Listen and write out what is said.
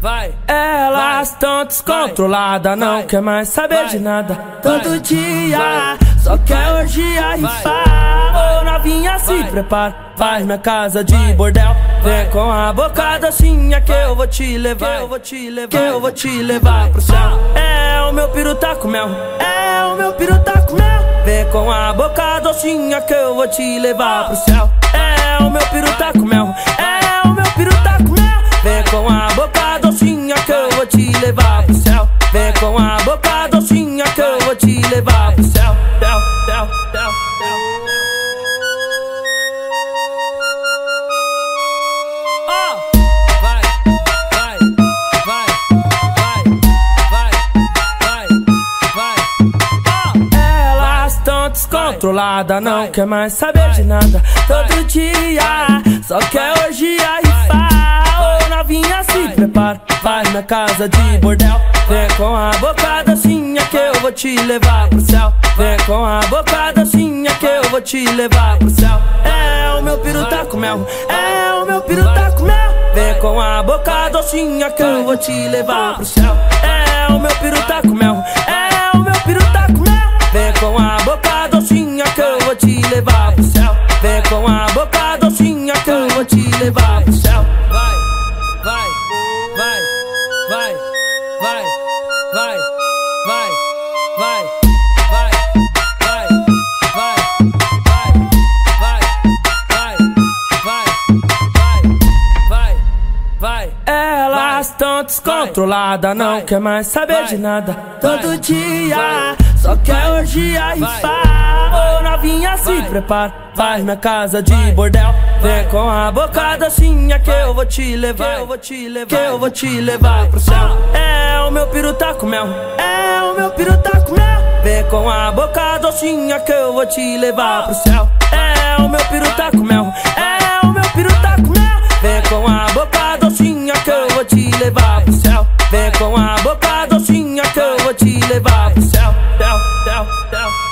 vai. Elas tão descontroladas, não quer mais saber de nada. Todo dia só quer orgia e farra. Ô novinha, se prepara, faz minha casa de bordel. Vem com a boca docinha que eu vou te levar, eu vou te levar, que eu vou te levar pro céu. É o meu piru tá com mel, é o meu piru tá com mel. Vem com a boca docinha que eu vou te levar pro céu. É o meu piru tá com mel, é o meu piru tá com mel. Vem com a boca vai pro céu, céu, céu, céu, céu. Descontrolada, não quer mais saber de nada. Todo dia na casa de bordel. Vem com a boca docinha que eu vou te levar pro céu. Vem com a boca docinha que eu vou te levar pro céu. É o meu piru tá com mel, é o meu piru tá com mel. Vem com a boca docinha que eu vou te levar pro céu. É o meu piru tá com mel, é o meu piru tá com mel. Vem com a boca docinha que eu vou te levar pro céu. Vem com a boca docinha que eu vou te levar pro céu. Vai, vai, vai. Elas tão descontroladas, não quer mais saber de nada. Todo dia só quer orgia e farra. Ô novinha, se prepara, faz minha casa de bordel. Vem com a boca docinha que eu vou te levar, eu vou te levar, que eu vou te levar pro céu. É o meu piru tá com mel, é o meu piru tá com mel. Vem com a boca docinha que eu vou te levar pro céu. É o meu piru tá com mel, vou te levar pro céu. Vem com a boca docinha que eu vou te levar pro céu, céu, céu, céu.